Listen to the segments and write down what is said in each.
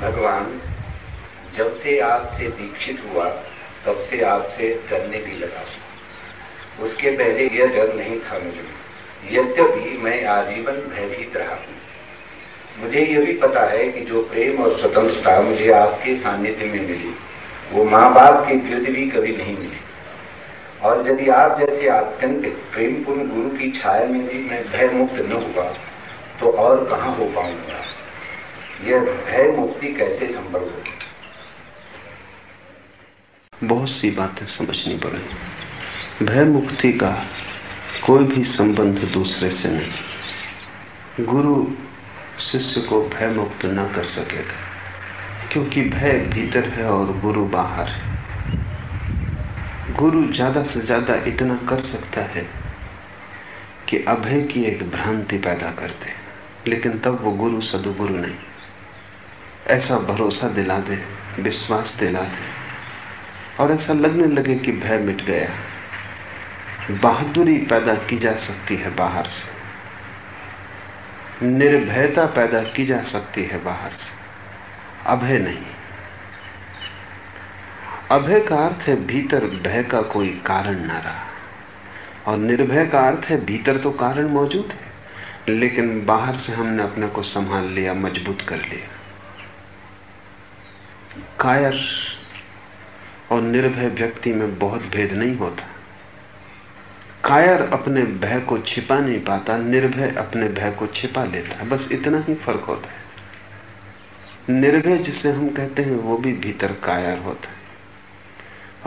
भगवान, जब से आपसे दीक्षित हुआ, तब से आपसे डरने भी लगा। उसके पहले यह डर नहीं था मुझे। यद्यपि मैं आजीवन भयभीत रहा हूँ। मुझे यह भी पता है कि जो प्रेम और स्वतंत्रता मुझे आपके सानिध्य में मिली वो माँ बाप की विरुद्ध भी कभी नहीं मिली। और यदि आप जैसे अत्यंत प्रेमपूर्ण गुरु की छाया में भी मैं भय मुक्त न हुआ तो और कहा हो पाऊँगा? यह भय मुक्ति कैसे संभव होगी? बहुत सी बातें समझनी पड़ेगी। भय मुक्ति का कोई भी संबंध दूसरे से नहीं। गुरु शिष्य को भय मुक्त न कर सकेगा। क्योंकि भय भीतर है और गुरु बाहर है। गुरु ज़्यादा से ज़्यादा इतना कर सकता है कि अभय की एक भ्रांति पैदा कर दे, लेकिन तब वो गुरु सदुगुरु नहीं। ऐसा भरोसा दिला दे, विश्वास दिला दे, और ऐसा लगने लगे कि भय मिट गया। बहादुरी पैदा की जा सकती है बाहर से। निर्भयता पैदा की जा सकती है बाहर से। अभय नहीं। अभय का अर्थ है भीतर भय का कोई कारण ना रहा। और निर्भय का अर्थ है भीतर तो कारण मौजूद है, लेकिन बाहर से हमने अपने को संभाल लिया, मज़बूत कर लिया। कायर और निर्भय व्यक्ति में बहुत भेद नहीं होता। कायर अपने भय को छिपा नहीं पाता, निर्भय अपने भय को छिपा लेता है। बस इतना ही फ़र्क होता है। निर्भय जिसे हम कहते हैं, वो भी भीतर कायर होता है।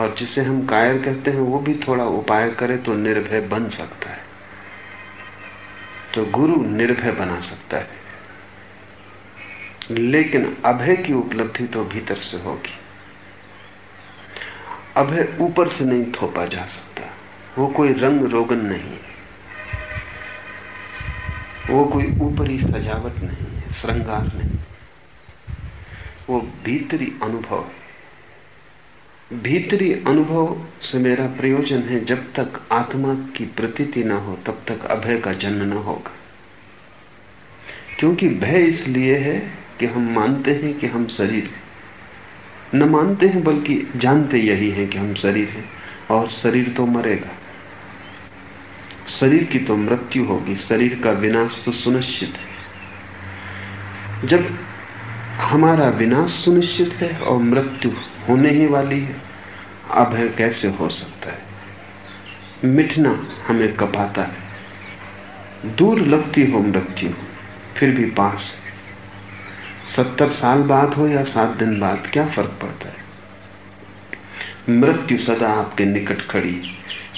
और जिसे हम कायर कहते हैं, वो भी थोड़ा उपाय करे तो निर्भय बन सकता है। तो गुरु निर्भय बना सकता है। लेकिन अभय की उपलब्धि तो भीतर से होगी। अभय ऊपर से नहीं थोपा जा सकता। वो कोई रंग रोगन नहीं वो कोई ऊपरी सजावट नहीं है, श्रृंगार नहीं वो भीतरी अनुभव है। भीतरी अनुभव से मेरा प्रयोजन है, जब तक आत्मा की प्रतीति ना हो, तब तक अभय का जन्म न होगा। क्योंकि भय इसलिए है कि हम मानते हैं कि हम शरीर हैं। न मानते हैं, बल्कि जानते यही हैं कि हम शरीर हैं, और शरीर तो मरेगा। शरीर की तो मृत्यु होगी, शरीर का विनाश तो सुनिश्चित है। जब हमारा विनाश सुनिश्चित है और मृत्यु होने ही वाली है। अभय कैसे हो सकता है? मिटना हमें कपाता है। दूर लगती हो मृत्यु, फिर भी पास है। सत्तर साल बाद हो या सात दिन बाद, क्या फ़र्क पड़ता है? मृत्यु सदा आपके निकट खड़ी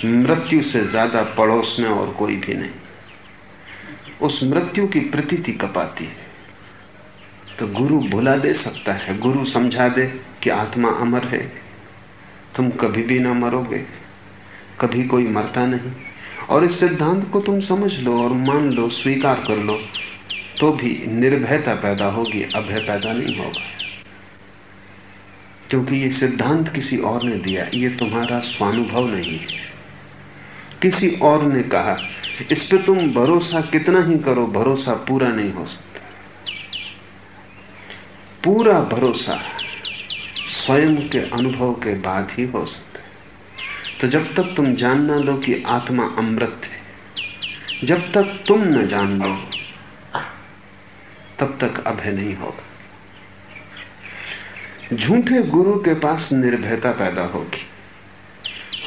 मृत्यु से ज़्यादा पड़ोस में और कोई भी नहीं। उस मृत्यु की प्रतीति कपाती है। तो गुरु भुला दे सकता है। गुरु समझा दे कि आत्मा अमर है। तुम कभी भी ना मरोगे। कभी कोई मरता नहीं। और इस सिद्धांत को तुम समझ लो और मान लो, स्वीकार कर लो तो भी निर्भयता पैदा होगी, अभय पैदा नहीं होगा। क्योंकि ये सिद्धांत किसी और ने दिया। ये तुम्हारा स्वानुभव नहीं है। किसी और ने कहा, इस पे तुम भरोसा कितना ही करो, भरोसा पूरा नहीं हो सकता। पूरा भरोसा स्वयं के अनुभव के बाद ही हो सकता है। तो जब तक तुम जान ना लो कि आत्मा अमृत है, जब तक तुम न जान लो, तब तक अभय नहीं होगा। झूठे गुरु के पास निर्भयता पैदा होगी,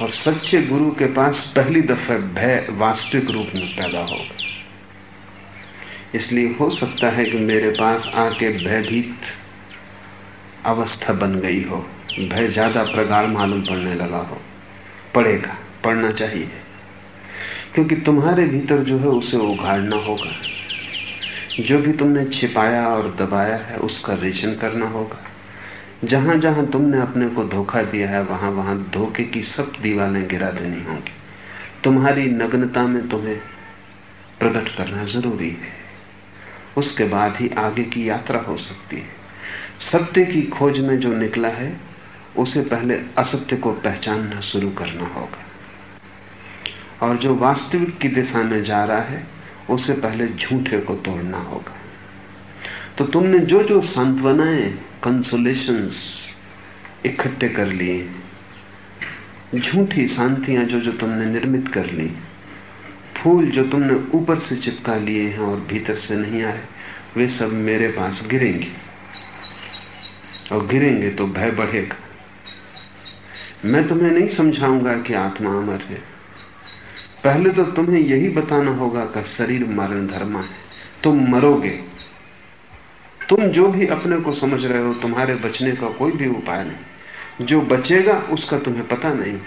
और सच्चे गुरु के पास पहली दफे भय वास्तविक रूप में पैदा होगा। इसलिए हो सकता है कि मेरे पास आके भयभीत अवस्था बन गई हो, भय ज़्यादा प्रगाढ़ मालूम पड़ने लगा हो। पड़ेगा पढ़ना चाहिए। क्योंकि तुम्हारे भीतर जो है उसे उघाड़ना होगा। जो भी तुमने छिपाया और दबाया है, उसका रेचन करना होगा। जहाँ जहाँ तुमने अपने को धोखा दिया है, वहाँ वहाँ धोखे की सब दीवारें गिरा देनी होंगी। तुम्हारी नग्नता में तुम्हें प्रकट करना ज़रूरी है। उसके बाद ही आगे की यात्रा हो सकती है। सत्य की खोज में जो निकला है, उसे पहले असत्य को पहचानना शुरू करना होगा। और जो वास्तविक की दिशा में जा रहा है, उसे पहले झूठे को तोड़ना होगा। तो तुमने जो जो सांत्वनाएँ कंसोलेशंस इकट्ठे कर लिए झूठी शांतियाँ जो जो तुमने निर्मित कर ली, फूल जो तुमने ऊपर से चिपका लिए हैं और भीतर से नहीं आए, वे सब मेरे पास गिरेंगे। और गिरेंगे तो भय बढ़ेगा। मैं तुम्हें नहीं समझाऊँगा कि आत्मा अमर है। पहले तो तुम्हें यही बताना होगा कि शरीर मरण धर्मा है। तुम मरोगे। तुम जो भी अपने को समझ रहे हो, तुम्हारे बचने का कोई भी उपाय नहीं। जो बचेगा, उसका तुम्हें पता नहीं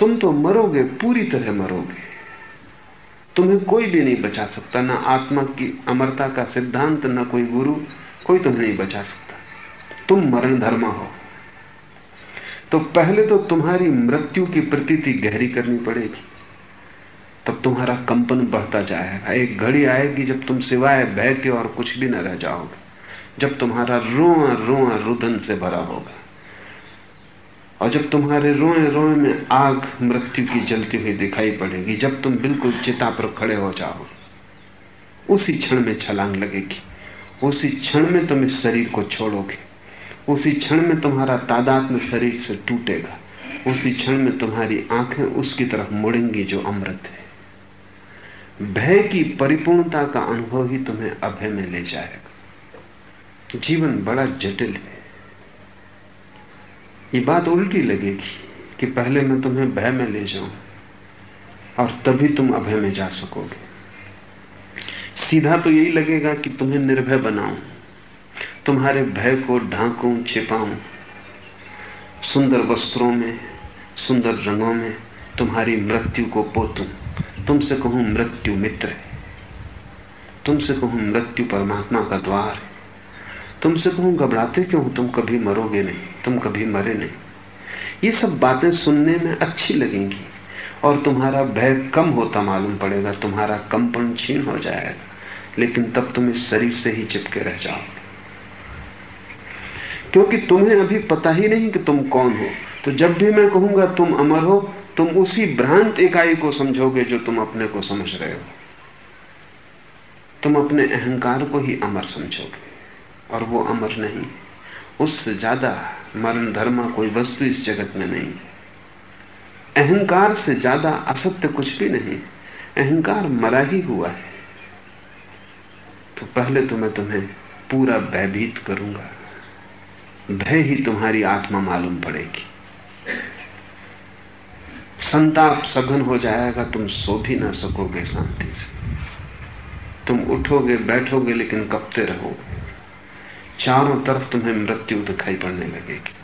तुम तो मरोगे, पूरी तरह मरोगे। तुम्हें कोई भी नहीं बचा सकता, ना आत्मा की अमरता का सिद्धांत, ना कोई गुरु, कोई तुम्हें नहीं बचा सकता। तुम मरण धर्मा हो। तो पहले तो तुम्हारी मृत्यु की प्रतीति गहरी करनी पड़ेगी। तब तुम्हारा कंपन बढ़ता जाएगा। एक घड़ी आएगी जब तुम सिवाय भय के और कुछ भी न रह जाओगे। जब तुम्हारा रोआ रोआ रुदन से भरा होगा। और जब तुम्हारे रोए रोए में आग मृत्यु की जलती हुई दिखाई पड़ेगी, जब तुम बिल्कुल चिता पर खड़े हो जाओ उसी क्षण में छलांग लगेगी। उसी क्षण में तुम इस शरीर को छोड़ोगे। उसी क्षण में तुम्हारा तादाद में शरीर से टूटेगा। उसी क्षण में तुम्हारी आँखें उसकी तरफ़ मुड़ेंगी जो अमृत है। भय की परिपूर्णता का अनुभव ही तुम्हें अभय में ले जाएगा। जीवन बड़ा जटिल है। ये बात उल्टी लगेगी कि पहले मैं तुम्हें भय में ले जाऊँ और तभी तुम अभय में जा सकोगे। सीधा तो यही लगेगा कि तुम्हें निर्भय बनाऊँ। तुम्हारे भय को ढांकूं, छिपाऊं। सुंदर वस्त्रों में, सुंदर रंगों में तुम्हारी मृत्यु को पोतूं। तुमसे कहूँ, मृत्यु मित्र है। तुमसे कहूँ, मृत्यु परमात्मा का द्वार है। तुमसे कहूँ, घबराते क्यों? तुम कभी मरोगे नहीं, तुम कभी मरे नहीं। ये सब बातें सुनने में अच्छी लगेंगी, और तुम्हारा भय कम होता मालूम पड़ेगा, तुम्हारा कंपन छीन हो जाएगा, लेकिन तब तुम इस शरीर से ही चिपके रह जाओगे। क्योंकि तुम्हें अभी पता ही नहीं कि तुम कौन हो। तो जब भी मैं कहूँगा, तुम अमर हो, तुम उसी भ्रांत इकाई को समझोगे जो तुम अपने को समझ रहे हो। तुम अपने अहंकार को ही अमर समझोगे, और वो अमर नहीं। उससे ज़्यादा मरण धर्म कोई वस्तु इस जगत में नहीं अहंकार से ज़्यादा असत्य कुछ भी नहीं। अहंकार मरा ही हुआ है। तो पहले तो मैं तुम्हें पूरा भयभीत करूँगा। भय ही तुम्हारी आत्मा मालूम पड़ेगी। संताप सघन हो जाएगा, तुम सो भी ना सकोगे शांति से। तुम उठोगे, बैठोगे, लेकिन कपते रहोगे। चारों तरफ़ तुम्हें मृत्यु दिखाई पड़ने लगेगी।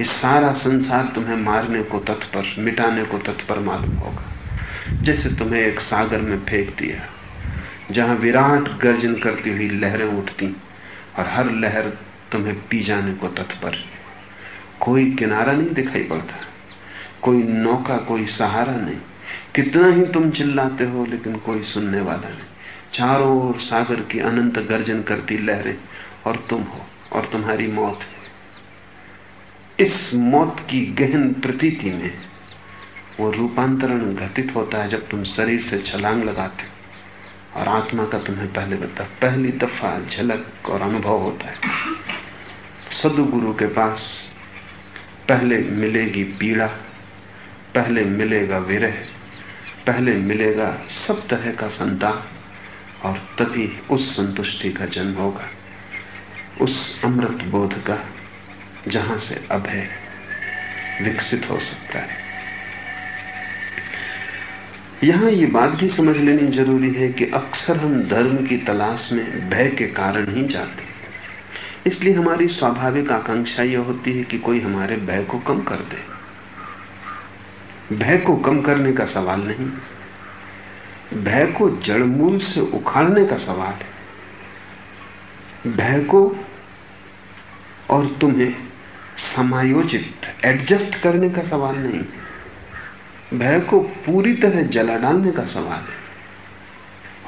ये सारा संसार तुम्हें मारने को तत्पर, मिटाने को तत्पर मालूम होगा। जैसे तुम्हें एक सागर में फेंक दिया, जहाँ विराट गर्जन करती हुई लहरें उठती, और हर लहर तुम्हें पी जाने को तत्पर। कोई किनारा नहीं दिखाई पड़ता। कोई नौका, कोई सहारा नहीं। कितना ही तुम चिल्लाते हो, लेकिन कोई सुनने वाला नहीं। चारों ओर सागर की अनंत गर्जन करती लहरें, और तुम हो, और तुम्हारी मौत है। इस मौत की गहन प्रतीति में वो रूपांतरण घटित होता है जब तुम शरीर से छलांग लगाते और आत्मा का तुम्हें पहले बता, पहली दफ़ा झलक और अनुभव होता है। सदगुरु के पास पहले मिलेगी पीड़ा, पहले मिलेगा विरह, पहले मिलेगा सब तरह का संताप और तभी उस संतुष्टि का जन्म होगा, उस अमृत बोध का, जहाँ से अभय विकसित हो सकता है। यहाँ ये बात भी समझ लेनी ज़रूरी है कि अक्सर हम धर्म की तलाश में भय के कारण ही जाते इसलिए हमारी स्वाभाविक आकांक्षा यह होती है कि कोई हमारे भय को कम कर दे। भय को कम करने का सवाल नहीं। भय को जड़मूल से उखाड़ने का सवाल है। भय को और तुम्हें समायोजित एडजस्ट करने का सवाल नहीं। भय को पूरी तरह जला डालने का सवाल है।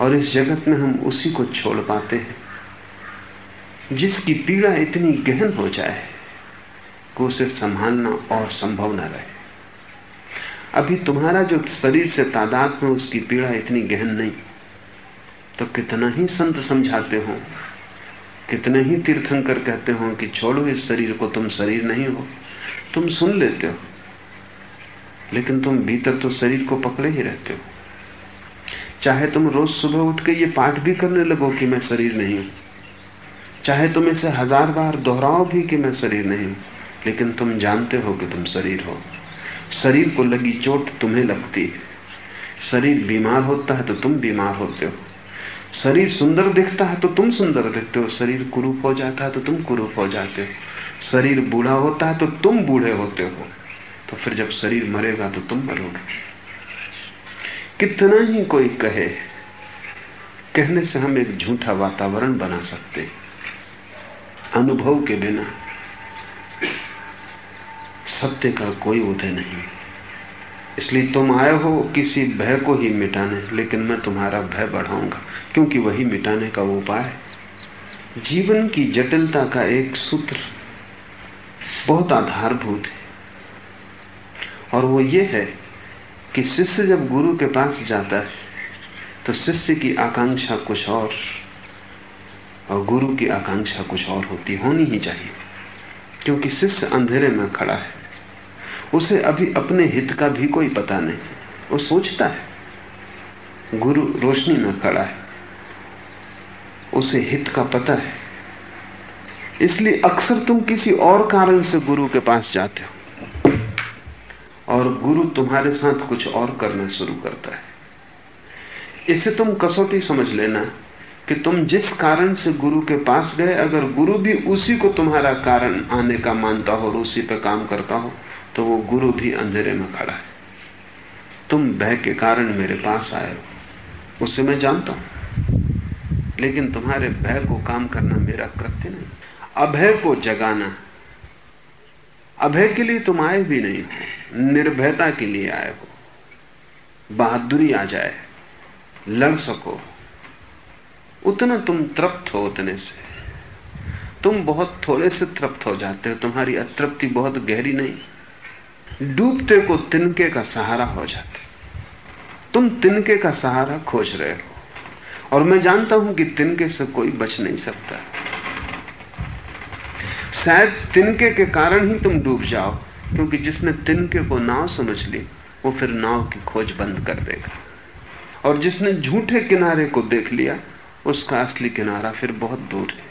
और इस जगत में हम उसी को छोड़ पाते हैं। जिसकी पीड़ा इतनी गहन हो जाए को उसे संभालना और संभव न रहे। अभी तुम्हारा जो शरीर से तादाद में उसकी पीड़ा इतनी गहन नहीं तो कितना ही संत समझाते हो, कितने ही तीर्थंकर कहते हो कि छोड़ो इस शरीर को, तुम शरीर नहीं हो, तुम सुन लेते हो, लेकिन तुम भीतर तो शरीर को पकड़े ही रहते हो। चाहे तुम रोज सुबह उठ के ये पाठ भी करने लगो कि मैं शरीर नहीं हूँ चाहे तुम इसे हज़ार बार दोहराओ भी कि मैं शरीर नहीं हूँ लेकिन तुम जानते हो कि तुम शरीर हो। शरीर को लगी चोट तुम्हें लगती है। शरीर बीमार होता है तो तुम बीमार होते हो। शरीर सुंदर दिखता है तो तुम सुंदर दिखते हो। शरीर कुरूप हो जाता है तो तुम कुरूप हो जाते हो। शरीर बूढ़ा होता है तो तुम बूढ़े होते हो। तो फिर जब शरीर मरेगा तो तुम मरोगे। कितना ही कोई कहे, कहने से हम एक झूठा वातावरण बना सकते अनुभव के बिना सत्य का कोई उदय नहीं। इसलिए तुम आए हो, किसी भय को ही मिटाने, लेकिन मैं तुम्हारा भय बढ़ाऊँगा, क्योंकि वही मिटाने का उपाय है। जीवन की जटिलता का एक सूत्र बहुत आधारभूत है। और वो ये है कि शिष्य जब गुरु के पास जाता है तो शिष्य की आकांक्षा कुछ और और गुरु की आकांक्षा कुछ और होती होनी ही चाहिए, क्योंकि शिष्य अंधेरे में खड़ा है। उसे अभी अपने हित का भी कोई पता नहीं, वो सोचता है। गुरु रोशनी में खड़ा है, उसे हित का पता है। इसलिए अक्सर तुम किसी और कारण से गुरु के पास जाते हो, और गुरु तुम्हारे साथ कुछ और करना शुरू करता है। इसे तुम कसौटी समझ लेना कि तुम जिस कारण से गुरु के पास गए, अगर गुरु भी उसी को तुम्हारा कारण आने का मानता हो और उसी पर काम करता हो तो वो गुरु भी अंधेरे में खड़ा है। तुम भय के कारण मेरे पास आए हो। उसे मैं जानता हूँ। लेकिन तुम्हारे भय को काम करना मेरा कृत्य नहीं। अभय को जगाना। अभय के लिए तुम आए भी नहीं हो। निर्भयता के लिए आए हो। बहादुरी आ जाए। लड़ सको। उतना तुम तृप्त हो उतने से। तुम बहुत थोड़े से तृप्त हो जाते हो, तुम्हारी अतृप्ति बहुत गहरी नहीं। डूबते को तिनके का सहारा हो जाते तुम तिनके का सहारा खोज रहे हो। और मैं जानता हूँ कि तिनके से कोई बच नहीं सकता। शायद तिनके के कारण ही तुम डूब जाओ, क्योंकि जिसने तिनके को नाव समझ ली, वो फिर नाव की खोज बंद कर देगा। और जिसने झूठे किनारे को देख लिया उसका असली किनारा फिर बहुत दूर है।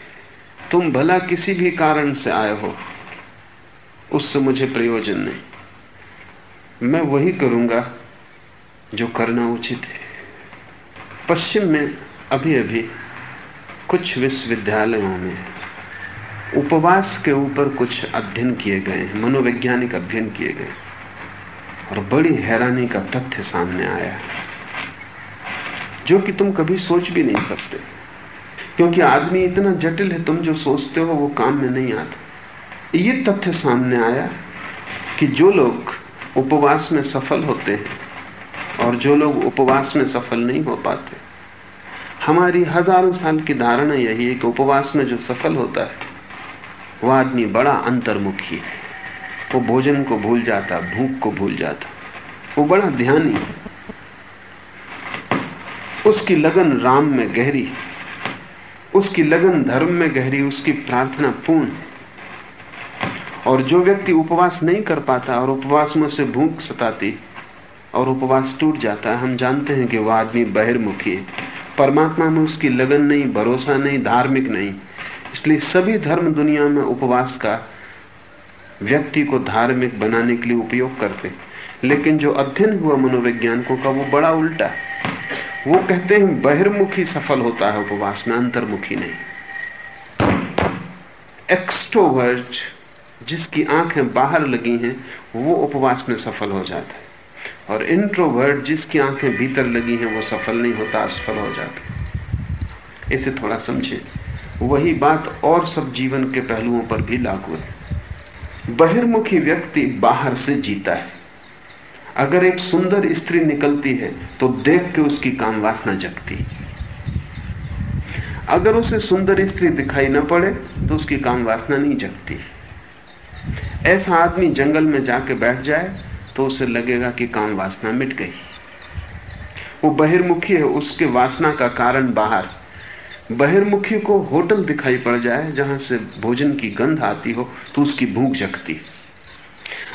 तुम भला किसी भी कारण से आए हो, उससे मुझे प्रयोजन नहीं। मैं वही करूँगा जो करना उचित है। पश्चिम में अभी अभी कुछ विश्वविद्यालयों में उपवास के ऊपर कुछ अध्ययन किए गए हैं, मनोवैज्ञानिक अध्ययन किए गए और बड़ी हैरानी का तथ्य सामने आया जो कि तुम कभी सोच भी नहीं सकते। क्योंकि आदमी इतना जटिल है, तुम जो सोचते हो वो काम में नहीं आता। ये तथ्य सामने आया कि जो लोग उपवास में सफल होते हैं और जो लोग उपवास में सफल नहीं हो पाते, हमारी हज़ारों साल की धारणा यही है कि उपवास में जो सफल होता है, वह आदमी बड़ा अंतर्मुखी है। वो भोजन को भूल जाता, भूख को भूल जाता। वो बड़ा ध्यानी उसकी लगन राम में गहरी उसकी लगन धर्म में गहरी, उसकी प्रार्थना पूर्ण और जो व्यक्ति उपवास नहीं कर पाता और उपवास में से भूख सताती और उपवास टूट जाता है हम जानते हैं कि वह आदमी बहिर्मुखी है। परमात्मा में उसकी लगन नहीं, भरोसा नहीं, धार्मिक नहीं। इसलिए सभी धर्म दुनिया में उपवास का व्यक्ति को धार्मिक बनाने के लिए उपयोग करते लेकिन जो अध्ययन हुआ मनोवैज्ञानिकों का वो बड़ा उल्टा वो कहते हैं, बहिर्मुखी सफल होता है उपवास में, अंतर्मुखी नहीं। एक्सट्रोवर्ट जिसकी आँखें बाहर लगी हैं, वो उपवास में सफल हो जाता है। और इंट्रोवर्ट जिसकी आँखें भीतर लगी हैं, वो सफल नहीं होता, असफल हो जाता इसे थोड़ा समझे। वही बात और सब जीवन के पहलुओं पर भी लागू है। बहिर्मुखी व्यक्ति बाहर से जीता है। अगर एक सुंदर स्त्री निकलती है तो देख के उसकी काम वासना जगती अगर उसे सुंदर स्त्री दिखाई न पड़े तो उसकी काम वासना नहीं जगती। ऐसा आदमी जंगल में जाके बैठ जाए तो उसे लगेगा कि काम वासना मिट गई। वो बहिर्मुखी है, उसके वासना का कारण बाहर। बहिर्मुखी को होटल दिखाई पड़ जाए, जहाँ से भोजन की गंध आती हो तो उसकी भूख जगती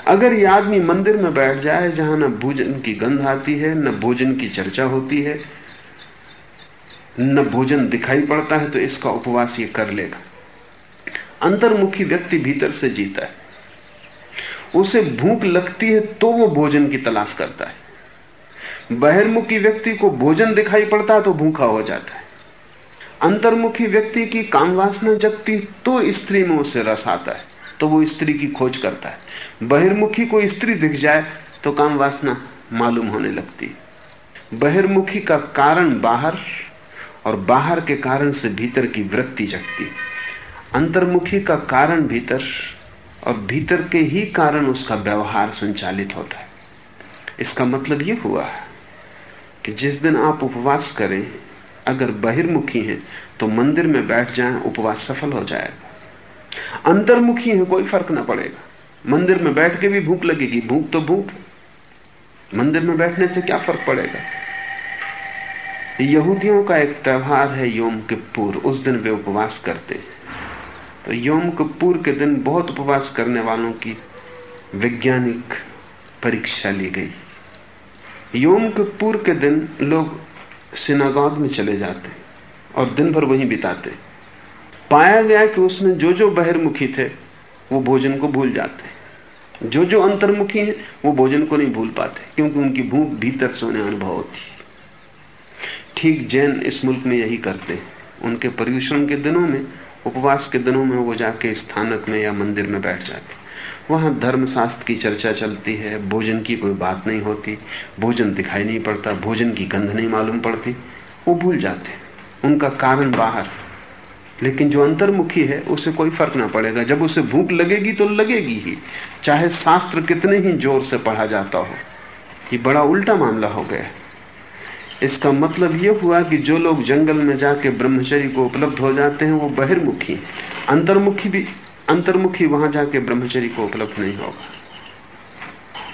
अगर ये आदमी मंदिर में बैठ जाए, जहाँ न भोजन की गंध आती है, न भोजन की चर्चा होती है, न भोजन दिखाई पड़ता है तो इसका उपवास ये कर लेगा। अंतर्मुखी व्यक्ति भीतर से जीता है। उसे भूख लगती है तो वो भोजन की तलाश करता है। बहिर्मुखी व्यक्ति को भोजन दिखाई पड़ता है तो भूखा हो जाता है। अंतर्मुखी व्यक्ति की कामवासना जगती तो स्त्री में उसे रस आता है तो वो स्त्री की खोज करता है। बहिर्मुखी को स्त्री दिख जाए तो काम वासना मालूम होने लगती। बहिर्मुखी का कारण बाहर, और बाहर के कारण से भीतर की वृत्ति जगती। अंतर्मुखी का कारण भीतर, और भीतर के ही कारण उसका व्यवहार संचालित होता है। इसका मतलब यह हुआ कि जिस दिन आप उपवास करें, अगर बहिर्मुखी हैं तो मंदिर में बैठ जाएँ, उपवास सफल हो जाएगा। अंतर्मुखी है, कोई फ़र्क ना पड़ेगा। मंदिर में बैठ के भी भूख लगेगी। भूख तो भूख। मंदिर में बैठने से क्या फ़र्क पड़ेगा? यहूदियों का एक त्यौहार है योम किप्पुर। उस दिन वे उपवास करते हैं। तो योम कपूर के दिन बहुत उपवास करने वालों की वैज्ञानिक परीक्षा ली गई। योम कपूर के दिन लोग सिनागॉग में चले जाते और दिन भर वहीं बिताते पाया गया कि उसमें जो जो बहिर्मुखी थे, वो भोजन को भूल जाते जो जो अंतर्मुखी हैं, वो भोजन को नहीं भूल पाते, क्योंकि उनकी भूख भीतर से उन्हें अनुभव होती ठीक जैन इस मुल्क में यही करते हैं। उनके पर्यूषण के दिनों में, उपवास के दिनों में वो जाके स्थानक में या मंदिर में बैठ जाते वहाँ धर्मशास्त्र की चर्चा चलती है, भोजन की कोई बात नहीं होती, भोजन दिखाई नहीं पड़ता, भोजन की गंध नहीं मालूम पड़ती, वो भूल जाते उनका कारण बाहर लेकिन जो अंतर्मुखी है उसे कोई फ़र्क ना पड़ेगा। जब उसे भूख लगेगी तो लगेगी ही। चाहे शास्त्र कितने ही ज़ोर से पढ़ा जाता हो, ये बड़ा उल्टा मामला हो गया। इसका मतलब यह हुआ कि जो लोग जंगल में जाके ब्रह्मचरी को उपलब्ध हो जाते हैं, वो बहिर्मुखी अंतर्मुखी भी, अंतर्मुखी वहाँ जाके ब्रह्मचरी को उपलब्ध नहीं होगा।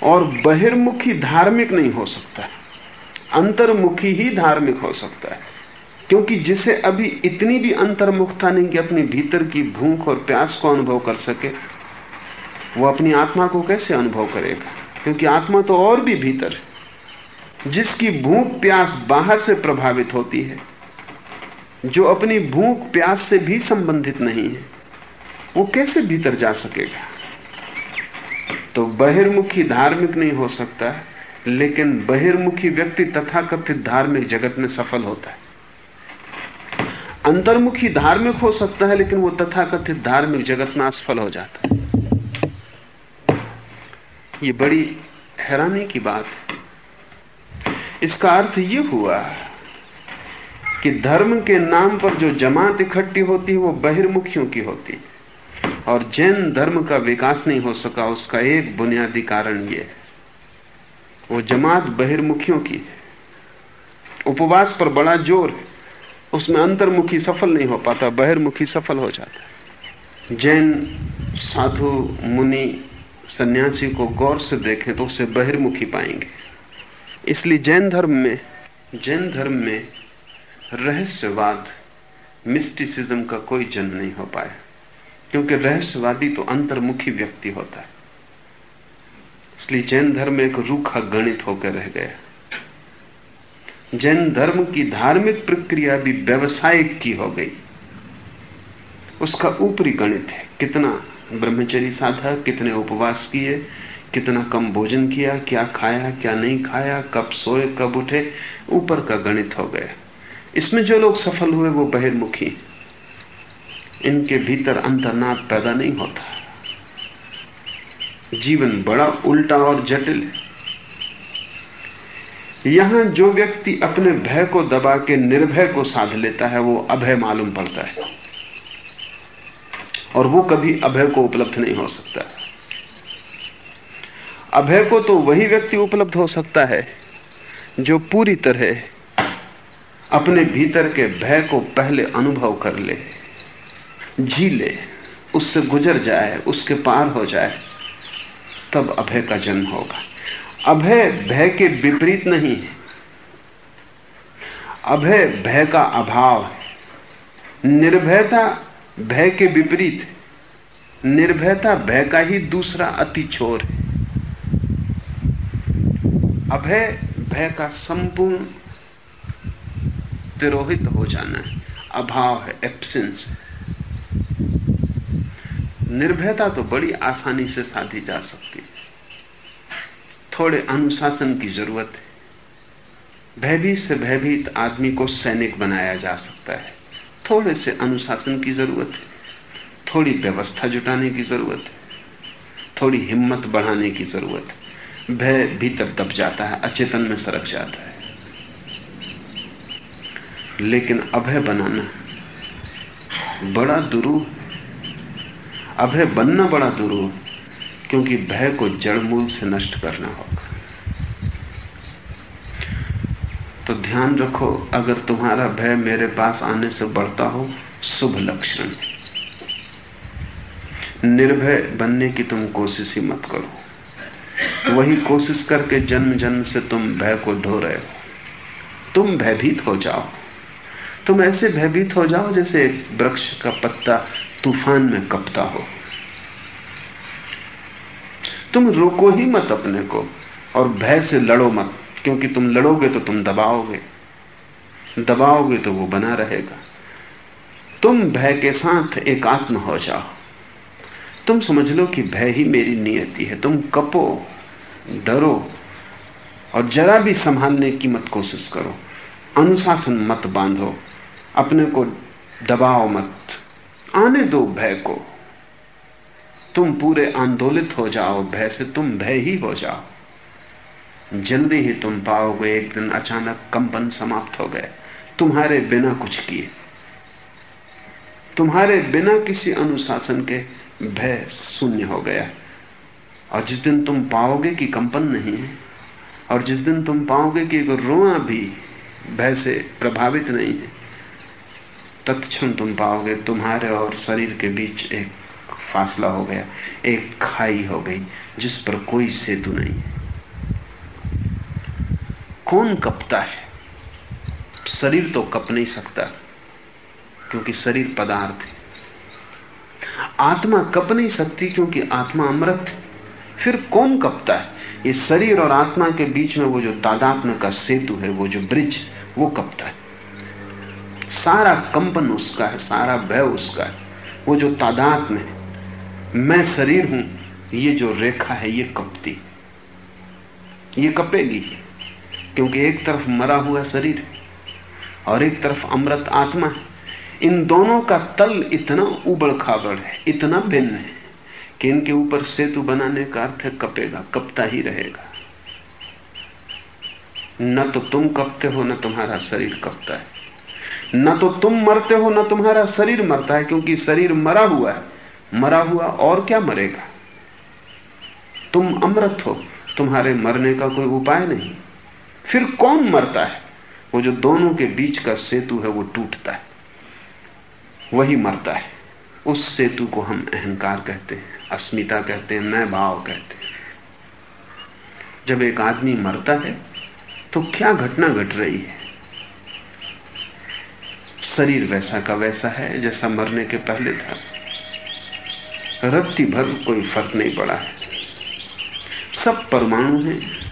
और बहिर्मुखी धार्मिक नहीं हो सकता। अंतर्मुखी ही धार्मिक हो सकता है। क्योंकि जिसे अभी इतनी भी अंतर्मुखता नहीं कि अपनी भीतर की भूख और प्यास को अनुभव कर सके, वो अपनी आत्मा को कैसे अनुभव करेगा? क्योंकि आत्मा तो और भी भीतर है, जिसकी भूख प्यास बाहर से प्रभावित होती है, जो अपनी भूख प्यास से भी संबंधित नहीं है, वो कैसे भीतर जा सकेगा? तो बहिर्मुखी धार्मिक नहीं हो सकता, लेकिन बहिर्मुखी व्यक्ति तथाकथित धार्मिक जगत में सफल होता है। अंतर्मुखी धार्मिक हो सकता है, लेकिन वो तथाकथित धार्मिक जगत में असफल हो जाता है। ये बड़ी हैरानी की बात है। इसका अर्थ यह हुआ कि धर्म के नाम पर जो जमात इकट्ठी होती है वो बहिर्मुखियों की होती। है और जैन धर्म का विकास नहीं हो सका, उसका एक बुनियादी कारण यह है। वो जमात बहिर्मुखियों की है। उपवास पर बड़ा ज़ोर है। उसमें अंतर्मुखी सफल नहीं हो पाता, बहिर्मुखी सफल हो जाता है। जैन साधु, मुनि, सन्यासी को गौर से देखें तो उसे बहिर्मुखी पाएँगे। इसलिए जैन धर्म में, जैन धर्म में रहस्यवाद, मिस्टिसिज्म का कोई जन्म नहीं हो पाया। क्योंकि रहस्यवादी तो अंतर्मुखी व्यक्ति होता है। इसलिए जैन धर्म एक रूखा गणित होकर रह गया। जैन धर्म की धार्मिक प्रक्रिया भी व्यवसायिक की हो गई। उसका ऊपरी गणित है, कितना ब्रह्मचरी साधा, कितने उपवास किए, कितना कम भोजन किया, क्या खाया, क्या नहीं खाया, कब सोए, कब उठे, ऊपर का गणित हो गया। इसमें जो लोग सफल हुए, वो बहिर्मुखी। इनके भीतर अंतर्नाद पैदा नहीं होता। जीवन बड़ा उल्टा और जटिल है। यहाँ जो व्यक्ति अपने भय को दबा के निर्भय को साध लेता है, वो अभय मालूम पड़ता है। और वो कभी अभय को उपलब्ध नहीं हो सकता। अभय को तो वही व्यक्ति उपलब्ध हो सकता है, जो पूरी तरह अपने भीतर के भय को पहले अनुभव कर ले, जी ले, उससे गुजर जाए, उसके पार हो जाए, तब अभय का जन्म होगा। अभय भय के विपरीत नहीं है। अभय भय का अभाव है। निर्भयता भय के विपरीत निर्भयता भय का ही दूसरा अति छोर है। अभय भय का संपूर्ण तिरोहित हो जाना है। अभाव है एब्सेंस है। निर्भयता तो बड़ी आसानी से साधी जा सकती थोड़े अनुशासन की ज़रूरत है। भयभीत से भयभीत आदमी को सैनिक बनाया जा सकता है। थोड़े से अनुशासन की ज़रूरत है। थोड़ी व्यवस्था जुटाने की ज़रूरत है। थोड़ी हिम्मत बढ़ाने की ज़रूरत है। भय भीतर दब जाता है, अचेतन में सरक जाता है। लेकिन अभय बनाना बड़ा दुरूह अभय बनना बड़ा दुरूह क्योंकि भय को जड़ मूल से नष्ट करना होगा। तो ध्यान रखो, अगर तुम्हारा भय मेरे पास आने से बढ़ता हो, शुभ लक्षण निर्भय बनने की तुम कोशिश ही मत करो। वही कोशिश करके जन्म जन्म से तुम भय को ढो रहे हो। तुम भयभीत हो जाओ। तुम ऐसे भयभीत हो जाओ जैसे वृक्ष का पत्ता तूफ़ान में कपता हो। तुम रोको ही मत अपने को, और भय से लड़ो मत, क्योंकि तुम लड़ोगे तो तुम दबाओगे। दबाओगे तो वो बना रहेगा। तुम भय के साथ एकात्म हो जाओ। तुम समझ लो कि भय ही मेरी नियति है। तुम कपो, डरो, और जरा भी संभालने की मत कोशिश करो। अनुशासन मत बांधो। अपने को दबाओ मत। आने दो भय को। तुम पूरे आंदोलित हो जाओ, भय से तुम भय ही हो जाओ। जल्दी ही तुम पाओगे, एक दिन अचानक कंपन समाप्त हो गए। तुम्हारे बिना कुछ किए। तुम्हारे बिना किसी अनुशासन के भय शून्य हो गया। और जिस दिन तुम पाओगे कि कंपन नहीं है, और जिस दिन तुम पाओगे कि रोआ भी भय से प्रभावित नहीं है, तत्क्षण तुम पाओगे, तुम्हारे और शरीर के बीच एक फासला हो गया, एक खाई हो गई, जिस पर कोई सेतु नहीं है। कौन कपता है। शरीर तो कप नहीं सकता, क्योंकि शरीर पदार्थ है। आत्मा कप नहीं सकती, क्योंकि आत्मा अमृत है। फिर कौन कपता है? ये शरीर और आत्मा के बीच में वो जो तादात्म का सेतु है, वो जो ब्रिज, वो कपता है। सारा कंपन उसका है, सारा भय उसका है। वो जो तादात में मैं शरीर हूँ, ये जो रेखा है, ये कपती ये कपेगी, क्योंकि एक तरफ़ मरा हुआ शरीर और एक तरफ़ अमृत आत्मा है। इन दोनों का तल इतना उबड़ खाबड़ है, इतना भिन्न है, कि इनके ऊपर सेतु बनाने का अर्थ है कपेगा, कपता ही रहेगा। न तो तुम कपते हो, न तुम्हारा शरीर कपता है। न तो तुम मरते हो, न तुम्हारा शरीर मरता है, क्योंकि शरीर मरा हुआ है। मरा हुआ और क्या मरेगा? तुम अमृत हो, तुम्हारे मरने का कोई उपाय नहीं। फिर कौन मरता है? वो जो दोनों के बीच का सेतु है, वो टूटता है। वही मरता है। उस सेतु को हम अहंकार कहते हैं, अस्मिता कहते हैं, मैं भाव कहते हैं। जब एक आदमी मरता है तो क्या घटना घट गट रही है? शरीर वैसा का वैसा है, जैसा मरने के पहले था। रत्ती भर कोई फ़र्क नहीं पड़ा है। सब परमाणु हैं,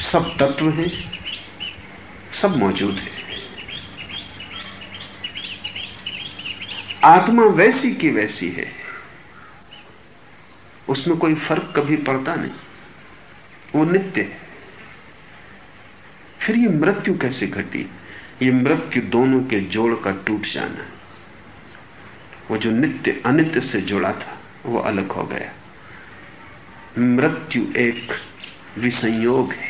सब तत्व हैं, सब मौजूद है। आत्मा वैसी की वैसी है। उसमें कोई फ़र्क कभी पड़ता नहीं। वो नित्य है। फिर ये मृत्यु कैसे घटी? ये मृत्यु दोनों के जोड़ का टूट जाना वो जो नित्य अनित्य से जुड़ा था, वो अलग हो गया। मृत्यु एक विसंयोग है।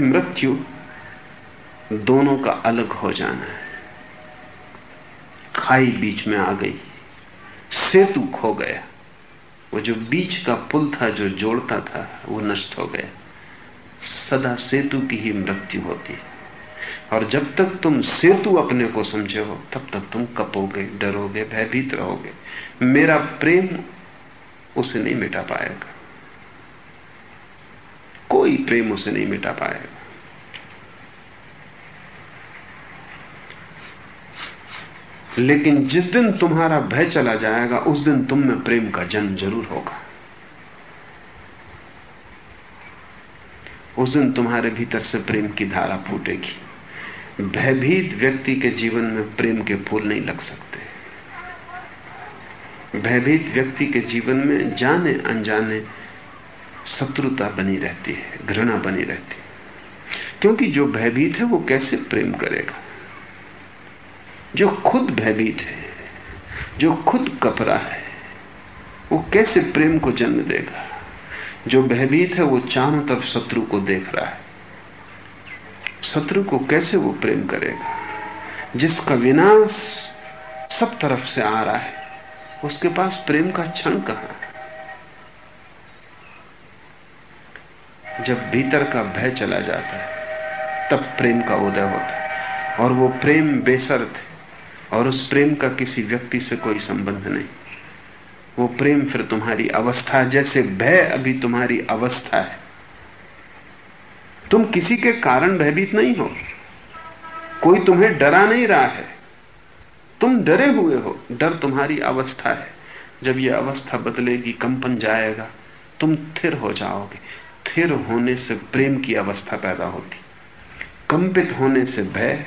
मृत्यु दोनों का अलग हो जाना है। खाई बीच में आ गई। सेतु खो गया। वो जो बीच का पुल था, जो जोड़ता था, वो नष्ट हो गया। सदा सेतु की ही मृत्यु होती है। और जब तक तुम सेतु अपने को समझे हो, तब तक तुम कपोगे, डरोगे, भयभीत रहोगे। मेरा प्रेम उसे नहीं मिटा पाएगा। कोई प्रेम उसे नहीं मिटा पाएगा। लेकिन जिस दिन तुम्हारा भय चला जाएगा, उस दिन तुम में प्रेम का जन्म ज़रूर होगा। उस दिन तुम्हारे भीतर से प्रेम की धारा फूटेगी। भयभीत व्यक्ति के जीवन में प्रेम के फूल नहीं लग सकते। भयभीत व्यक्ति के जीवन में जाने अनजाने शत्रुता बनी रहती है, घृणा बनी रहती है। क्योंकि जो भयभीत है वो कैसे प्रेम करेगा? जो खुद भयभीत है, जो खुद कपरा है, वो कैसे प्रेम को जन्म देगा? जो भयभीत है वो चारों तरफ़ शत्रु को देख रहा है। शत्रु को कैसे वो प्रेम करेगा? जिसका विनाश सब तरफ़ से आ रहा है, उसके पास प्रेम का क्षण कहाँ जब भीतर का भय चला जाता है, तब प्रेम का उदय होता है। और वो प्रेम बेसर्त है, और उस प्रेम का किसी व्यक्ति से कोई संबंध नहीं। वो प्रेम फिर तुम्हारी अवस्था, जैसे भय अभी तुम्हारी अवस्था है। तुम किसी के कारण भयभीत नहीं हो। कोई तुम्हें डरा नहीं रहा है। तुम डरे हुए हो। डर तुम्हारी अवस्था है। जब यह अवस्था बदलेगी, कंपन जाएगा। तुम थिर हो जाओगे। थिर होने से प्रेम की अवस्था पैदा होती। कंपित होने से भय,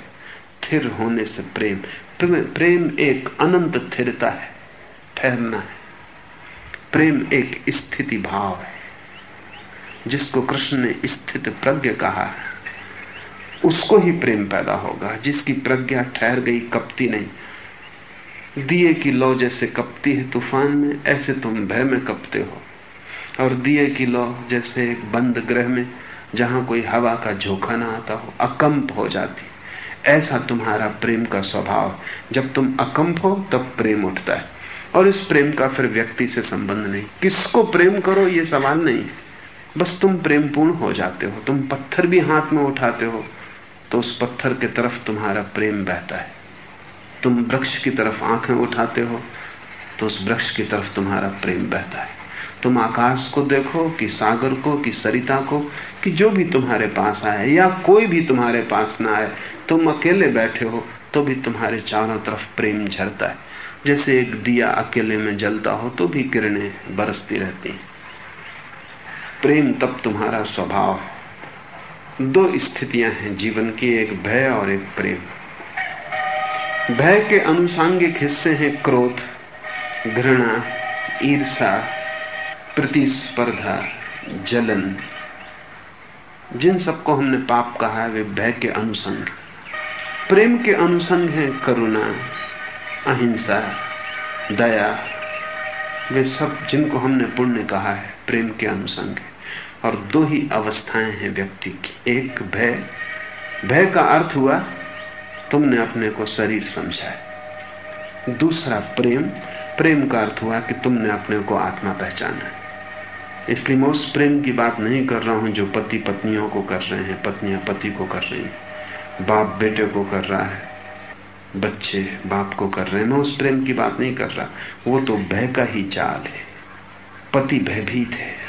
थिर होने से प्रेम। तुम्हें प्रेम एक अनंत थिरता है, ठहरना है। प्रेम एक स्थिति भाव है। जिसको कृष्ण ने स्थित प्रज्ञ कहा उसको ही प्रेम पैदा होगा। जिसकी प्रज्ञा ठहर गई, कपती नहीं। दिए की लो जैसे कपती है तूफ़ान में, ऐसे तुम भय में कपते हो। और दिए की लो जैसे एक बंद ग्रह में, जहाँ कोई हवा का झोंका ना आता हो, अकंप हो जाती। ऐसा तुम्हारा प्रेम का स्वभाव। जब तुम अकंप हो, तब प्रेम उठता है। और इस प्रेम का फिर व्यक्ति से संबंध नहीं। किसको प्रेम करो, ये सवाल नहीं है। बस तुम प्रेम पूर्ण हो जाते हो, तुम पत्थर भी हाथ में उठाते हो तो उस पत्थर की तरफ़ तुम्हारा प्रेम बहता है। तुम वृक्ष की तरफ़ आँखें उठाते हो तो उस वृक्ष की तरफ़ तुम्हारा प्रेम बहता है। तुम आकाश को देखो, कि सागर को, कि सरिता को, कि जो भी तुम्हारे पास आए, या कोई भी तुम्हारे पास ना आए, तुम अकेले बैठे हो तो भी तुम्हारे चारों तरफ़ प्रेम झरता है। जैसे एक दिया अकेले में जलता हो तो भी किरणें बरसती रहती हैं। प्रेम तब तुम्हारा स्वभाव है। दो स्थितियाँ हैं जीवन की, एक भय और एक प्रेम। भय के अनुसांगिक हिस्से हैं क्रोध, घृणा ईर्षा प्रतिस्पर्धा, जलन। जिन सबको हमने पाप कहा है, वे भय के अनुसंग। प्रेम के अनुसंग हैं करुणा, अहिंसा, दया। वे सब जिनको हमने पुण्य कहा है, प्रेम के अनुसंग है। और दो ही अवस्थाएँ हैं व्यक्ति की। एक भय। भय का अर्थ हुआ, तुमने अपने को शरीर समझा है। दूसरा प्रेम। प्रेम का अर्थ हुआ कि तुमने अपने को आत्मा पहचाना है। इसलिए मैं उस प्रेम की बात नहीं कर रहा हूँ जो पति पत्नियों को कर रहे हैं, पत्नियाँ पति को कर रही हैं, बाप बेटे को कर रहा है, बच्चे बाप को कर रहे हैं। मैं उस प्रेम की बात नहीं कर रहा। वो तो भय का ही जाल है। पति भयभीत है।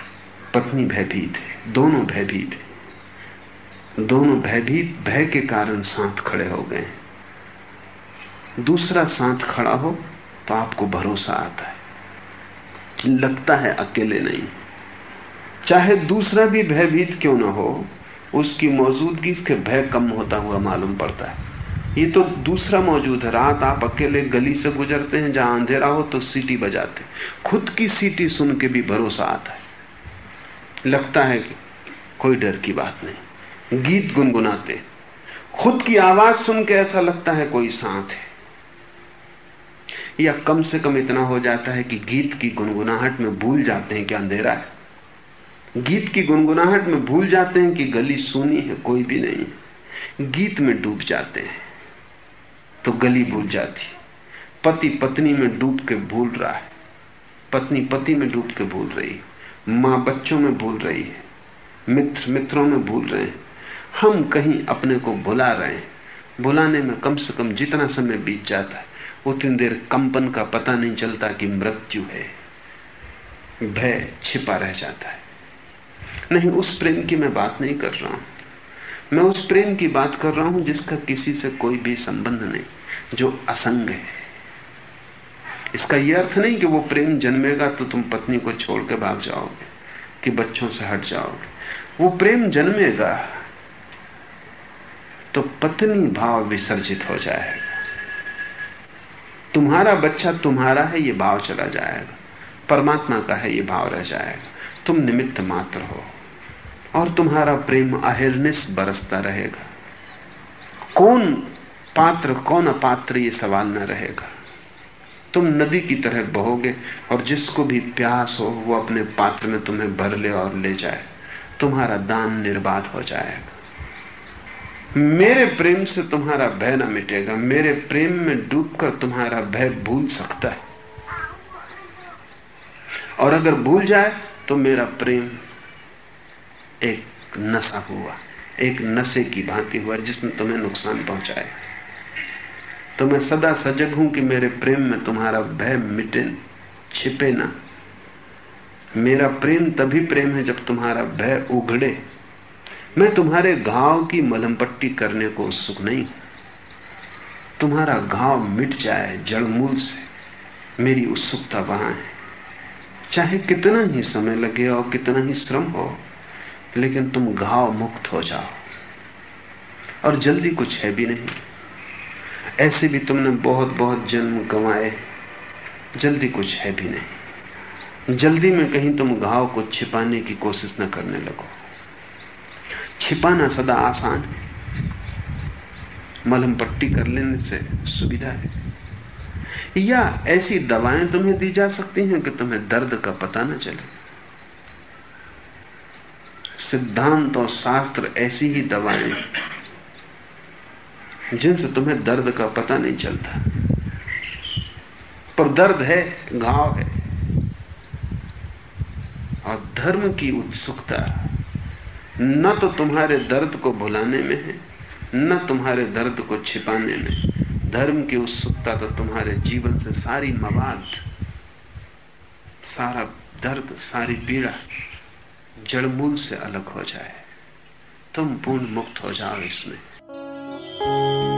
पत्नी भयभीत है, दोनों भयभीत है। दोनों भयभीत, भय के कारण साथ खड़े हो गए दूसरा साथ खड़ा हो तो आपको भरोसा आता है। लगता है अकेले नहीं। चाहे दूसरा भी भयभीत क्यों ना हो, उसकी मौजूदगी इसके भय कम होता हुआ मालूम पड़ता है। ये तो दूसरा मौजूद है। रात आप अकेले गली से गुजरते हैं, जहाँ अंधेरा हो तो सीटी बजाते खुद की सीटी सुन के भी भरोसा आता है। लगता है कि कोई डर की बात नहीं। गीत गुनगुनाते। खुद की आवाज़ सुन के ऐसा लगता है कोई साथ है। या कम से कम इतना हो जाता है कि गीत की गुनगुनाहट में भूल जाते हैं कि अंधेरा है। गीत की गुनगुनाहट में भूल जाते हैं कि गली सूनी है, कोई भी नहीं है। गीत में डूब जाते हैं तो गली भूल जाती पति पत्नी में डूब के भूल रहा है, पत्नी पति में डूब के भूल रही है। माँ बच्चों में भूल रही है, मित्र मित्रों में भूल रहे हैं। हम कहीं अपने को भुला रहे हैं। भुलाने में कम से कम जितना समय बीत जाता है, उतनी देर कंपन का पता नहीं चलता कि मृत्यु है। भय छिपा रह जाता है। नहीं, उस प्रेम की मैं बात नहीं कर रहा हूँ। मैं उस प्रेम की बात कर रहा हूँ जिसका किसी से कोई भी संबंध नहीं, जो असंग है। इसका यह अर्थ नहीं कि वो प्रेम जन्मेगा तो तुम पत्नी को छोड़ के भाग जाओगे, कि बच्चों से हट जाओगे। वो प्रेम जन्मेगा तो पत्नी भाव विसर्जित हो जाएगा। तुम्हारा बच्चा तुम्हारा है, ये भाव चला जाएगा। परमात्मा का है, ये भाव रह जाएगा। तुम निमित्त मात्र हो और तुम्हारा प्रेम अहिर्निश बरसता रहेगा। कौन पात्र, कौन अपात्र, ये सवाल न रहेगा। तुम नदी की तरह बहोगे और जिसको भी प्यास हो, वो अपने पात्र में तुम्हें भर ले और ले जाए। तुम्हारा दान निर्बाध हो जाएगा। मेरे प्रेम से तुम्हारा भय ना मिटेगा। मेरे प्रेम में डूबकर तुम्हारा भय भूल सकता है। और अगर भूल जाए तो मेरा प्रेम एक नशा हुआ, एक नशे की भांति हुआ, जिसने तुम्हें नुकसान पहुँचाया। तो मैं सदा सजग हूँ कि मेरे प्रेम में तुम्हारा भय मिटे, छिपे ना। मेरा प्रेम तभी प्रेम है जब तुम्हारा भय उघड़े। मैं तुम्हारे घाव की मलम पट्टी करने को उत्सुक नहीं। तुम्हारा घाव मिट जाए जड़मूल से, मेरी उत्सुकता वहाँ है। चाहे कितना ही समय लगे और कितना ही श्रम हो, लेकिन तुम घाव मुक्त हो जाओ। और जल्दी कुछ है भी नहीं। ऐसे भी तुमने बहुत बहुत जन्म गंवाए। जल्दी कुछ है भी नहीं। जल्दी में कहीं तुम घाव को छिपाने की कोशिश न करने लगो। छिपाना सदा आसान है। मलहम पट्टी कर लेने से सुविधा है। या ऐसी दवाएँ तुम्हें दी जा सकती हैं कि तुम्हें दर्द का पता न चले। सिद्धांत और शास्त्र ऐसी ही दवाएँ जिनसे तुम्हें दर्द का पता नहीं चलता। पर दर्द है, घाव है। और धर्म की उत्सुकता न तो तुम्हारे दर्द को भुलाने में है, न तुम्हारे दर्द को छिपाने में। धर्म की उत्सुकता तो तुम्हारे जीवन से सारी मवाद, सारा दर्द, सारी पीड़ा जड़मूल से अलग हो जाए। तुम पूर्ण मुक्त हो जाओ इसमें। Música